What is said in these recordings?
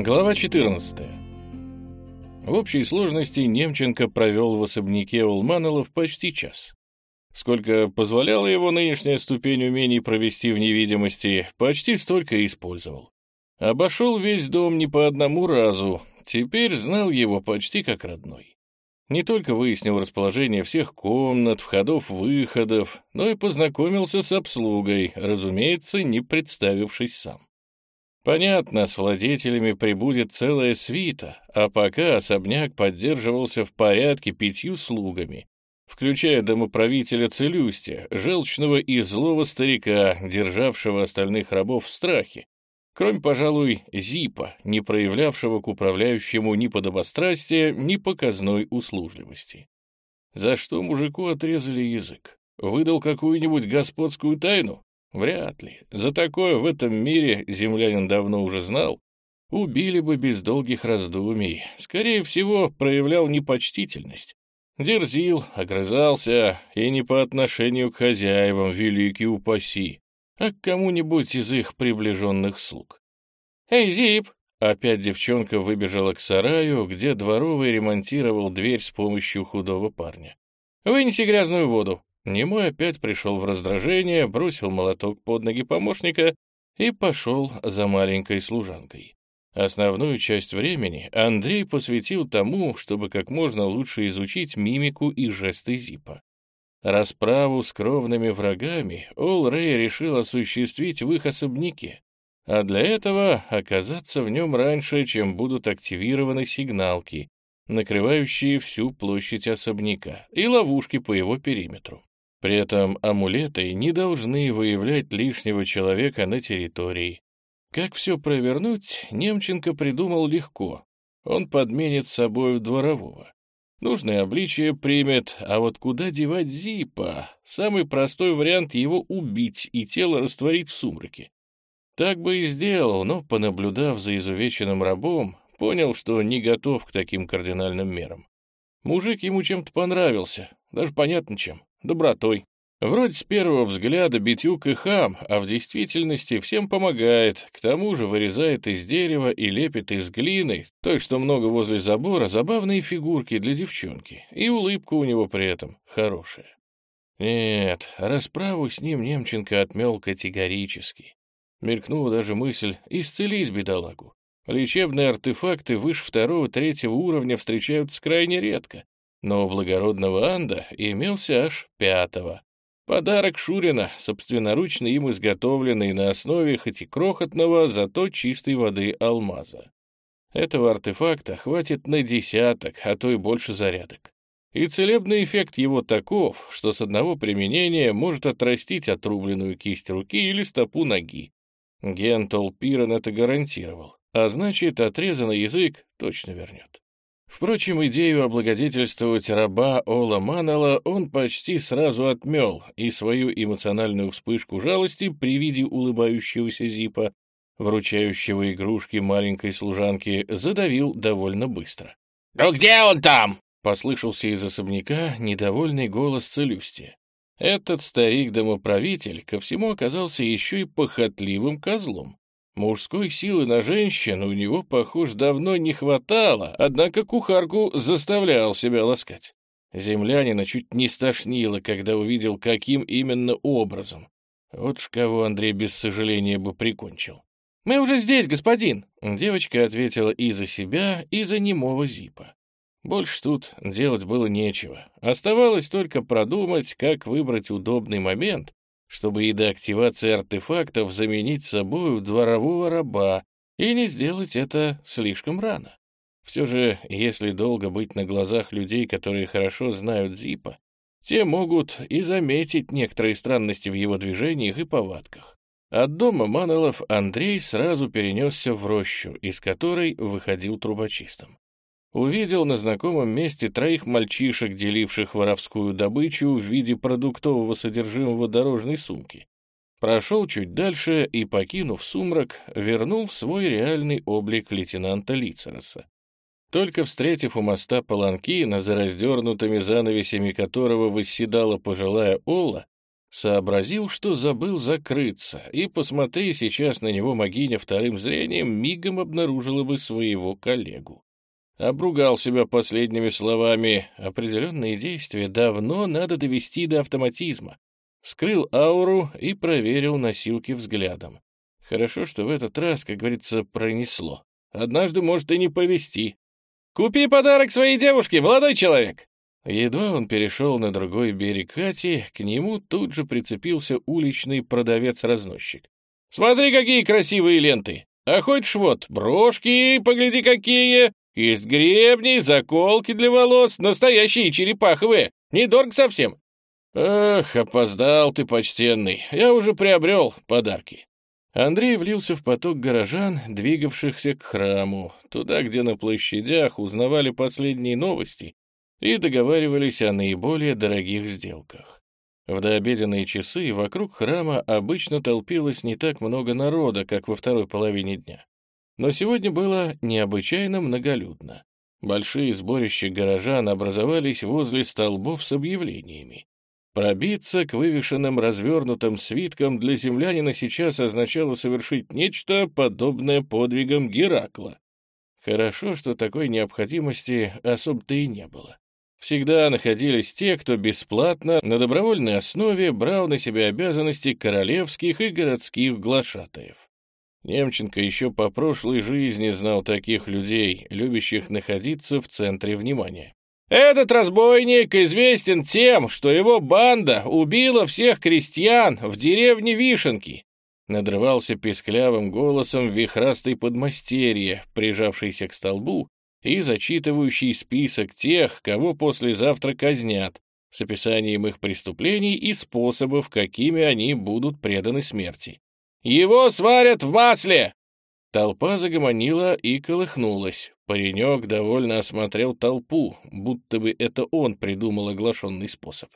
Глава 14. В общей сложности Немченко провел в особняке Улманолов почти час. Сколько позволяла его нынешняя ступень умений провести в невидимости, почти столько и использовал. Обошел весь дом не по одному разу, теперь знал его почти как родной. Не только выяснил расположение всех комнат, входов-выходов, но и познакомился с обслугой, разумеется, не представившись сам. Понятно, с владетелями прибудет целая свита, а пока особняк поддерживался в порядке пятью слугами, включая домоправителя Целюстия, желчного и злого старика, державшего остальных рабов в страхе, кроме, пожалуй, Зипа, не проявлявшего к управляющему ни подобострастия, ни показной услужливости. За что мужику отрезали язык? Выдал какую-нибудь господскую тайну? Вряд ли. За такое в этом мире землянин давно уже знал. Убили бы без долгих раздумий. Скорее всего, проявлял непочтительность. Дерзил, огрызался, и не по отношению к хозяевам, великий упаси, а к кому-нибудь из их приближенных слуг. «Эй, Зип!» Опять девчонка выбежала к сараю, где дворовый ремонтировал дверь с помощью худого парня. «Вынеси грязную воду!» Немой опять пришел в раздражение, бросил молоток под ноги помощника и пошел за маленькой служанкой. Основную часть времени Андрей посвятил тому, чтобы как можно лучше изучить мимику и жесты Зипа. Расправу с кровными врагами Ол Рэй решил осуществить в их особняке, а для этого оказаться в нем раньше, чем будут активированы сигналки, накрывающие всю площадь особняка, и ловушки по его периметру. При этом амулеты не должны выявлять лишнего человека на территории. Как все провернуть, Немченко придумал легко. Он подменит с собой дворового. Нужное обличие примет, а вот куда девать Зипа? Самый простой вариант его убить и тело растворить в сумраке. Так бы и сделал, но, понаблюдав за изувеченным рабом, понял, что не готов к таким кардинальным мерам. Мужик ему чем-то понравился, даже понятно чем добротой. Вроде с первого взгляда битюк и хам, а в действительности всем помогает, к тому же вырезает из дерева и лепит из глины, той, что много возле забора, забавные фигурки для девчонки, и улыбка у него при этом хорошая. Нет, расправу с ним Немченко отмел категорически. Мелькнула даже мысль исцелить бедолагу. Лечебные артефакты выше второго-третьего уровня встречаются крайне редко, но у благородного Анда имелся аж пятого. Подарок Шурина, собственноручно им изготовленный на основе хоть и крохотного, зато чистой воды алмаза. Этого артефакта хватит на десяток, а то и больше зарядок. И целебный эффект его таков, что с одного применения может отрастить отрубленную кисть руки или стопу ноги. Гентол Пирон это гарантировал, а значит, отрезанный язык точно вернет. Впрочем, идею облагодетельствовать раба Ола Манала он почти сразу отмел, и свою эмоциональную вспышку жалости при виде улыбающегося Зипа, вручающего игрушки маленькой служанке, задавил довольно быстро. «Ну где он там?» — послышался из особняка недовольный голос Целюстия. Этот старик-домоправитель ко всему оказался еще и похотливым козлом. Мужской силы на женщин у него, похоже, давно не хватало, однако кухарку заставлял себя ласкать. Землянина чуть не стошнило, когда увидел, каким именно образом. Вот ж кого Андрей без сожаления бы прикончил. «Мы уже здесь, господин!» Девочка ответила и за себя, и за немого Зипа. Больше тут делать было нечего. Оставалось только продумать, как выбрать удобный момент, чтобы и до активации артефактов заменить собою дворового раба и не сделать это слишком рано. Все же, если долго быть на глазах людей, которые хорошо знают Зипа, те могут и заметить некоторые странности в его движениях и повадках. От дома Манелов Андрей сразу перенесся в рощу, из которой выходил трубочистом увидел на знакомом месте троих мальчишек, деливших воровскую добычу в виде продуктового содержимого дорожной сумки. Прошел чуть дальше и, покинув сумрак, вернул свой реальный облик лейтенанта Лицероса. Только встретив у моста паланкина, за раздернутыми занавесями которого восседала пожилая Ола, Сообразил, что забыл закрыться, и, посмотри сейчас на него Магиня вторым зрением, мигом обнаружила бы своего коллегу. Обругал себя последними словами. Определенные действия давно надо довести до автоматизма. Скрыл ауру и проверил носилки взглядом. Хорошо, что в этот раз, как говорится, пронесло. Однажды может и не повезти. «Купи подарок своей девушке, молодой человек!» Едва он перешел на другой берег Кати, к нему тут же прицепился уличный продавец-разносчик. «Смотри, какие красивые ленты! А хочешь вот, брошки, погляди какие! Есть гребни, заколки для волос, настоящие черепаховые, недорого совсем!» «Ах, опоздал ты, почтенный, я уже приобрел подарки!» Андрей влился в поток горожан, двигавшихся к храму, туда, где на площадях узнавали последние новости и договаривались о наиболее дорогих сделках. В дообеденные часы вокруг храма обычно толпилось не так много народа, как во второй половине дня. Но сегодня было необычайно многолюдно. Большие сборища горожан образовались возле столбов с объявлениями. Пробиться к вывешенным развернутым свиткам для землянина сейчас означало совершить нечто подобное подвигам Геракла. Хорошо, что такой необходимости особо-то и не было. Всегда находились те, кто бесплатно, на добровольной основе брал на себя обязанности королевских и городских глашатаев. Немченко еще по прошлой жизни знал таких людей, любящих находиться в центре внимания. «Этот разбойник известен тем, что его банда убила всех крестьян в деревне Вишенки», надрывался песклявым голосом вихрастый подмастерье, прижавшийся к столбу и зачитывающий список тех, кого послезавтра казнят, с описанием их преступлений и способов, какими они будут преданы смерти. «Его сварят в масле!» Толпа загомонила и колыхнулась. Паренек довольно осмотрел толпу, будто бы это он придумал оглашенный способ.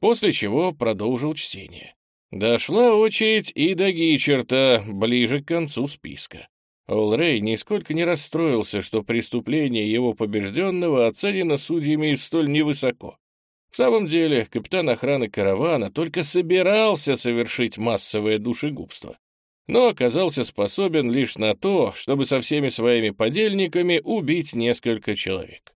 После чего продолжил чтение. Дошла очередь и до Гичерта, ближе к концу списка. Олрей нисколько не расстроился, что преступление его побежденного оценено судьями столь невысоко. В самом деле, капитан охраны каравана только собирался совершить массовое душегубство, но оказался способен лишь на то, чтобы со всеми своими подельниками убить несколько человек.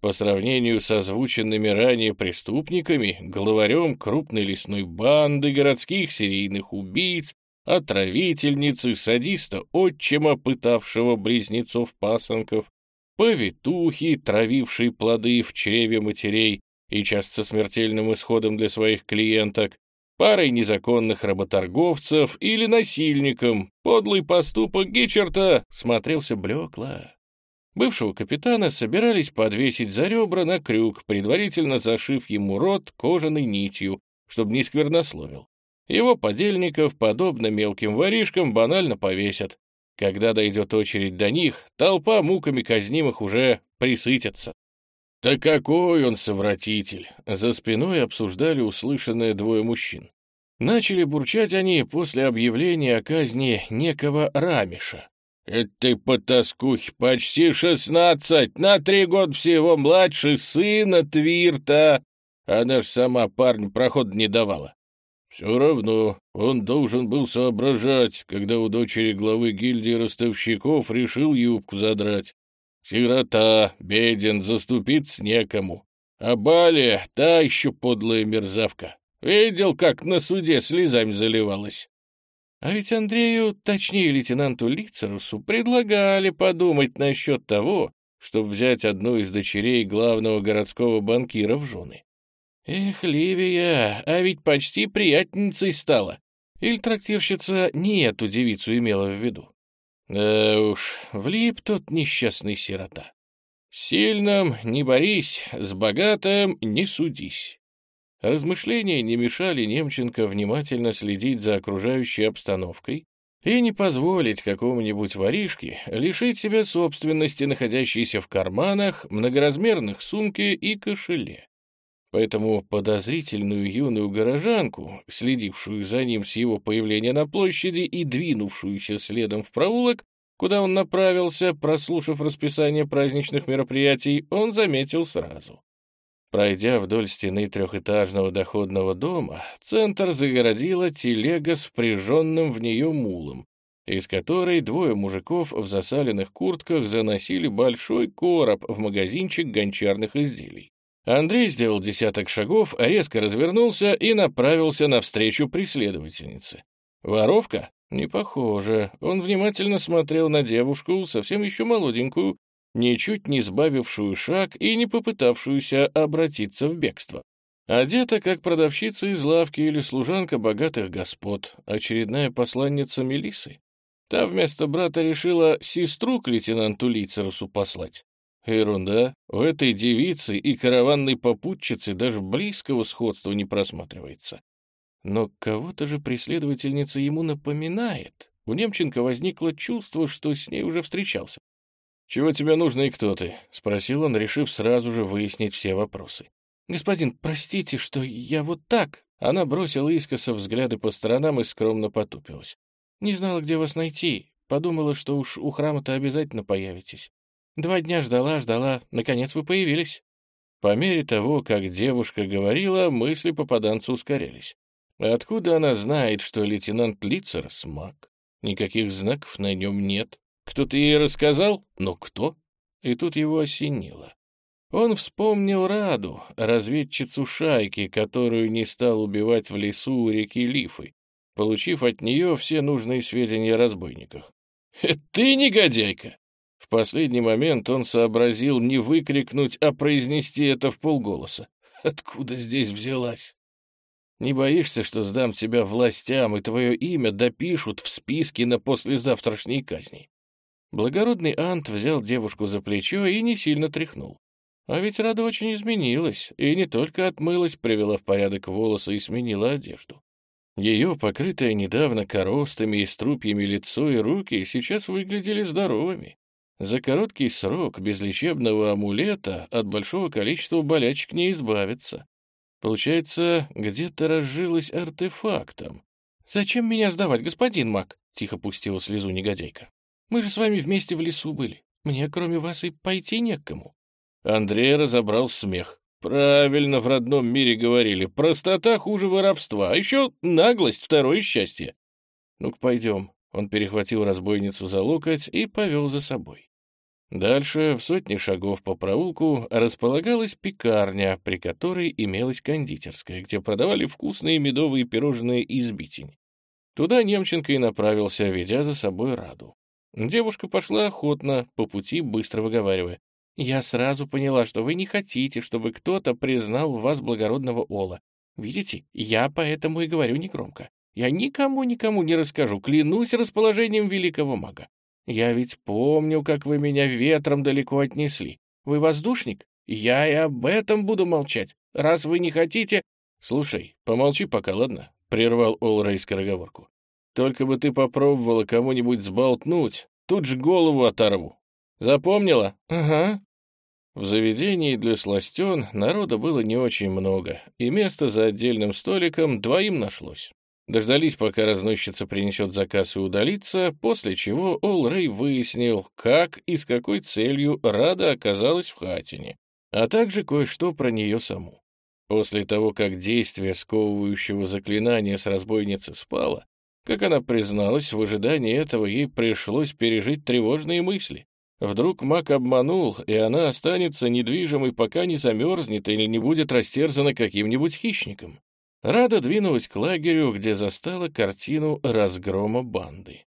По сравнению с озвученными ранее преступниками, главарем крупной лесной банды городских серийных убийц отравительницы, садиста отчима, пытавшего близнецов-пасынков, повитухи, травившей плоды в чреве матерей и часто смертельным исходом для своих клиенток, парой незаконных работорговцев или насильником, подлый поступок Гичерта смотрелся блекло. Бывшего капитана собирались подвесить за ребра на крюк, предварительно зашив ему рот кожаной нитью, чтобы не сквернословил. Его подельников, подобно мелким воришкам, банально повесят. Когда дойдет очередь до них, толпа муками казнимых уже присытится. «Да какой он совратитель!» За спиной обсуждали услышанное двое мужчин. Начали бурчать они после объявления о казни некого Рамиша. «Это потаскухи, почти шестнадцать, на три года всего младше сына Твирта!» Она ж сама парню проход не давала. Все равно он должен был соображать, когда у дочери главы гильдии ростовщиков решил юбку задрать. Сирота, беден, заступиться некому. А Балия — та еще подлая мерзавка. Видел, как на суде слезами заливалась. А ведь Андрею, точнее лейтенанту Лицерусу, предлагали подумать насчет того, чтобы взять одну из дочерей главного городского банкира в жены. Эх, Ливия, а ведь почти приятницей стала. Или трактирщица не эту девицу имела в виду? Да уж, влип тот несчастный сирота. Сильным не борись, с богатым не судись. Размышления не мешали Немченко внимательно следить за окружающей обстановкой и не позволить какому-нибудь воришке лишить себя собственности, находящейся в карманах, многоразмерных сумке и кошеле. Поэтому подозрительную юную горожанку, следившую за ним с его появления на площади и двинувшуюся следом в проулок, куда он направился, прослушав расписание праздничных мероприятий, он заметил сразу. Пройдя вдоль стены трехэтажного доходного дома, центр загородила телега с впряженным в нее мулом, из которой двое мужиков в засаленных куртках заносили большой короб в магазинчик гончарных изделий. Андрей сделал десяток шагов, резко развернулся и направился навстречу преследовательнице. Воровка? Не похоже. Он внимательно смотрел на девушку, совсем еще молоденькую, ничуть не сбавившую шаг и не попытавшуюся обратиться в бегство. Одета, как продавщица из лавки или служанка богатых господ, очередная посланница Мелисы. Та вместо брата решила сестру к лейтенанту Лицерусу послать. Ерунда, у этой девицы и караванной попутчицы даже близкого сходства не просматривается. Но кого-то же преследовательница ему напоминает. У Немченко возникло чувство, что с ней уже встречался. «Чего тебе нужно и кто ты?» — спросил он, решив сразу же выяснить все вопросы. «Господин, простите, что я вот так...» Она бросила искоса взгляды по сторонам и скромно потупилась. «Не знала, где вас найти. Подумала, что уж у храма-то обязательно появитесь. Два дня ждала, ждала. Наконец вы появились». По мере того, как девушка говорила, мысли попаданца ускорялись. Откуда она знает, что лейтенант Лицер — смаг? Никаких знаков на нем нет. Кто-то ей рассказал? Но кто? И тут его осенило. Он вспомнил Раду, разведчицу шайки, которую не стал убивать в лесу у реки Лифы, получив от нее все нужные сведения о разбойниках. «Ты негодяйка!» В последний момент он сообразил не выкрикнуть, а произнести это в полголоса. «Откуда здесь взялась?» «Не боишься, что сдам тебя властям, и твое имя допишут в списке на послезавтрашней казни?» Благородный Ант взял девушку за плечо и не сильно тряхнул. А ведь Рада очень изменилась, и не только отмылась, привела в порядок волосы и сменила одежду. Ее, покрытое недавно коростами и струпьями лицо и руки, сейчас выглядели здоровыми. За короткий срок без лечебного амулета от большого количества болячек не избавиться. Получается, где-то разжилась артефактом. «Зачем меня сдавать, господин маг?» — тихо пустила слезу негодяйка. Мы же с вами вместе в лесу были. Мне, кроме вас, и пойти не к кому». Андрей разобрал смех. «Правильно в родном мире говорили. Простота хуже воровства, а еще наглость — второе счастье». «Ну-ка, пойдем». Он перехватил разбойницу за локоть и повел за собой. Дальше, в сотни шагов по проулку, располагалась пекарня, при которой имелась кондитерская, где продавали вкусные медовые пирожные из битень. Туда Немченко и направился, ведя за собой Раду. Девушка пошла охотно, по пути быстро выговаривая. «Я сразу поняла, что вы не хотите, чтобы кто-то признал вас благородного Ола. Видите, я поэтому и говорю негромко. Я никому-никому не расскажу, клянусь расположением великого мага. Я ведь помню, как вы меня ветром далеко отнесли. Вы воздушник? Я и об этом буду молчать. Раз вы не хотите... Слушай, помолчи пока, ладно? Прервал Олрей скороговорку. Только бы ты попробовала кому-нибудь сболтнуть, тут же голову оторву. Запомнила? Ага. В заведении для сластен народа было не очень много, и место за отдельным столиком двоим нашлось. Дождались, пока разносчица принесет заказ и удалится, после чего Ол Рэй выяснил, как и с какой целью Рада оказалась в хатине, а также кое-что про нее саму. После того, как действие сковывающего заклинания с разбойницы спало, как она призналась, в ожидании этого ей пришлось пережить тревожные мысли. Вдруг маг обманул, и она останется недвижимой, пока не замерзнет или не будет растерзана каким-нибудь хищником. Рада двинулась к лагерю, где застала картину разгрома банды.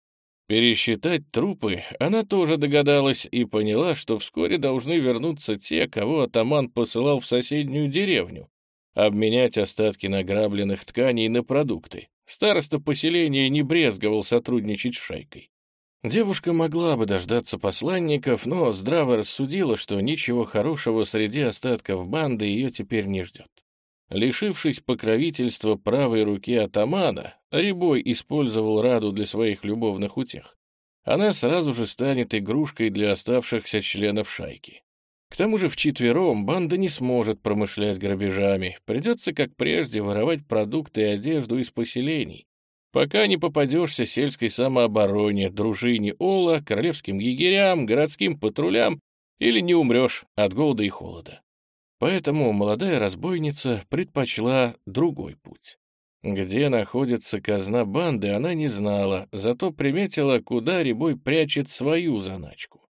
Пересчитать трупы она тоже догадалась и поняла, что вскоре должны вернуться те, кого атаман посылал в соседнюю деревню, обменять остатки награбленных тканей на продукты. Староста поселения не брезговал сотрудничать с шайкой. Девушка могла бы дождаться посланников, но здраво рассудила, что ничего хорошего среди остатков банды ее теперь не ждет. Лишившись покровительства правой руки атамана, Рябой использовал Раду для своих любовных утех. Она сразу же станет игрушкой для оставшихся членов шайки. К тому же вчетвером банда не сможет промышлять грабежами, придется, как прежде, воровать продукты и одежду из поселений, пока не попадешься сельской самообороне, дружине Ола, королевским егерям, городским патрулям или не умрешь от голода и холода. Поэтому молодая разбойница предпочла другой путь. Где находится казна банды, она не знала, зато приметила, куда Рябой прячет свою заначку.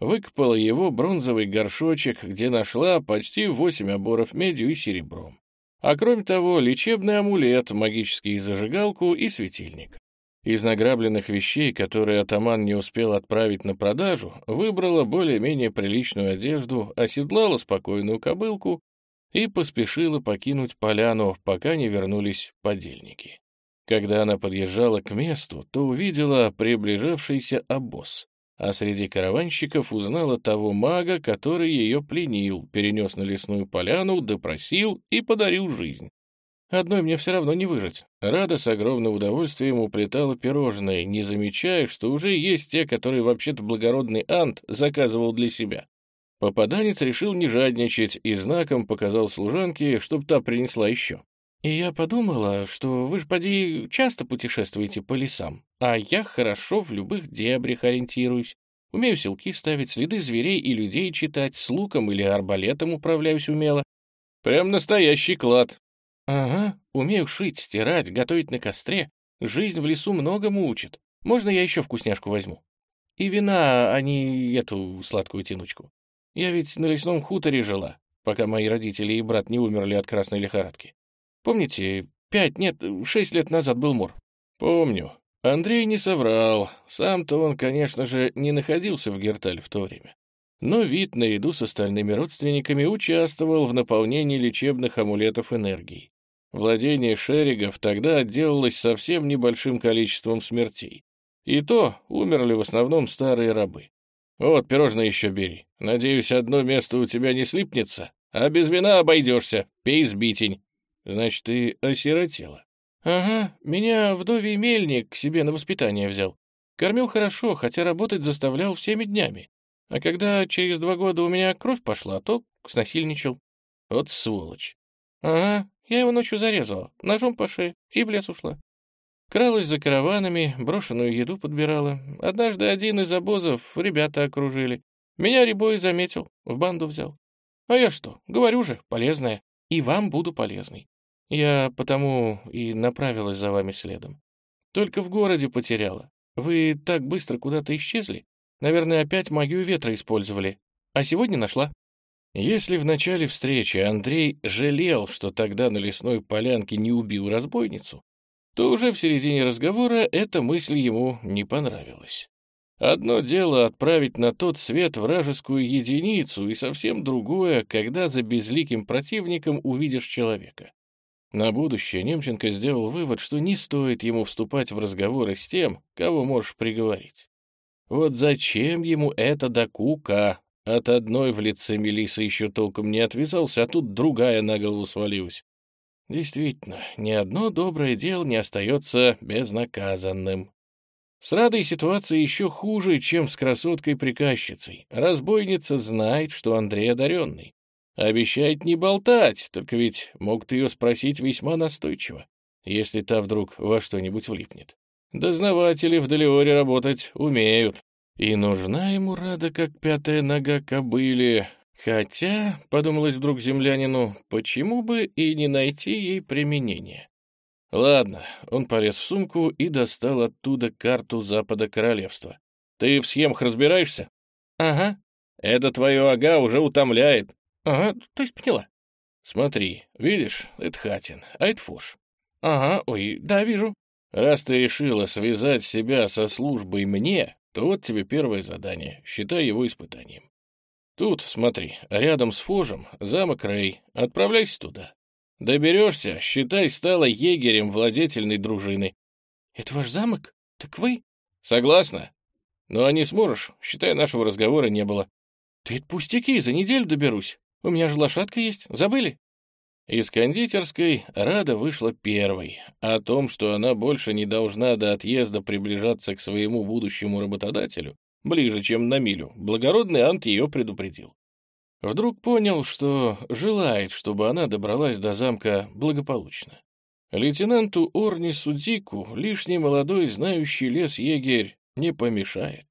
Выкопала его бронзовый горшочек, где нашла почти восемь оборов медью и серебром. А кроме того, лечебный амулет, магический зажигалку и светильник. Из награбленных вещей, которые атаман не успел отправить на продажу, выбрала более-менее приличную одежду, оседлала спокойную кобылку и поспешила покинуть поляну, пока не вернулись подельники. Когда она подъезжала к месту, то увидела приближавшийся обоз, а среди караванщиков узнала того мага, который ее пленил, перенес на лесную поляну, допросил и подарил жизнь. Одной мне все равно не выжить. Рада с огромным удовольствием уплетала пирожные, не замечая, что уже есть те, которые вообще-то благородный Ант заказывал для себя. Попаданец решил не жадничать и знаком показал служанке, чтоб та принесла еще. И я подумала, что вы ж, поди, часто путешествуете по лесам, а я хорошо в любых дебрях ориентируюсь. Умею селки ставить, следы зверей и людей читать, с луком или арбалетом управляюсь умело. Прям настоящий клад, «Ага, умею шить, стирать, готовить на костре. Жизнь в лесу многому учит. Можно я еще вкусняшку возьму? И вина, а не эту сладкую тянучку. Я ведь на лесном хуторе жила, пока мои родители и брат не умерли от красной лихорадки. Помните, пять, нет, шесть лет назад был мор?» «Помню. Андрей не соврал. Сам-то он, конечно же, не находился в Герталь в то время. Но вид наряду с остальными родственниками участвовал в наполнении лечебных амулетов энергией. Владение шеригов тогда отделалось совсем небольшим количеством смертей. И то умерли в основном старые рабы. Вот, пирожное еще бери. Надеюсь, одно место у тебя не слипнется, а без вина обойдешься. Пей сбитень. Значит, ты осиротела. Ага, меня вдовий мельник к себе на воспитание взял. Кормил хорошо, хотя работать заставлял всеми днями. А когда через два года у меня кровь пошла, то снасильничал. Вот сволочь. Ага, я его ночью зарезала, ножом по шее, и в лес ушла. Кралась за караванами, брошенную еду подбирала. Однажды один из обозов ребята окружили. Меня Рябой заметил, в банду взял. А я что, говорю же, полезная. И вам буду полезной. Я потому и направилась за вами следом. Только в городе потеряла. Вы так быстро куда-то исчезли. Наверное, опять магию ветра использовали. А сегодня нашла. Если в начале встречи Андрей жалел, что тогда на лесной полянке не убил разбойницу, то уже в середине разговора эта мысль ему не понравилась. Одно дело отправить на тот свет вражескую единицу, и совсем другое, когда за безликим противником увидишь человека. На будущее Немченко сделал вывод, что не стоит ему вступать в разговоры с тем, кого можешь приговорить. Вот зачем ему это докука, от одной в лице Мелисы еще толком не отвязался, а тут другая на голову свалилась. Действительно, ни одно доброе дело не остается безнаказанным. С Радой ситуация еще хуже, чем с красоткой-приказчицей. Разбойница знает, что Андрей одаренный. Обещает не болтать, только ведь могут ее спросить весьма настойчиво, если та вдруг во что-нибудь влипнет. Дознаватели в Делиоре работать умеют. И нужна ему рада, как пятая нога кобыли. Хотя, — подумалось вдруг землянину, — почему бы и не найти ей применение? Ладно, он полез в сумку и достал оттуда карту Запада Королевства. Ты в схемах разбираешься? Ага. Это твое ага уже утомляет. Ага, то есть поняла. Смотри, видишь, это Хатин, а это Фош. Ага, ой, да, вижу. Раз ты решила связать себя со службой мне, то вот тебе первое задание, считай его испытанием. Тут, смотри, рядом с Фожем замок Рэй, отправляйся туда. Доберешься, считай, стала егерем владетельной дружины. Это ваш замок? Так вы? Согласна? Ну, а не сможешь, считай, нашего разговора не было. Ты это пустяки, за неделю доберусь. У меня же лошадка есть, забыли? Из кондитерской Рада вышла первой. О том, что она больше не должна до отъезда приближаться к своему будущему работодателю, ближе, чем на милю, благородный Ант ее предупредил. Вдруг понял, что желает, чтобы она добралась до замка благополучно. Лейтенанту Орнису Дику лишний молодой знающий лес егерь не помешает.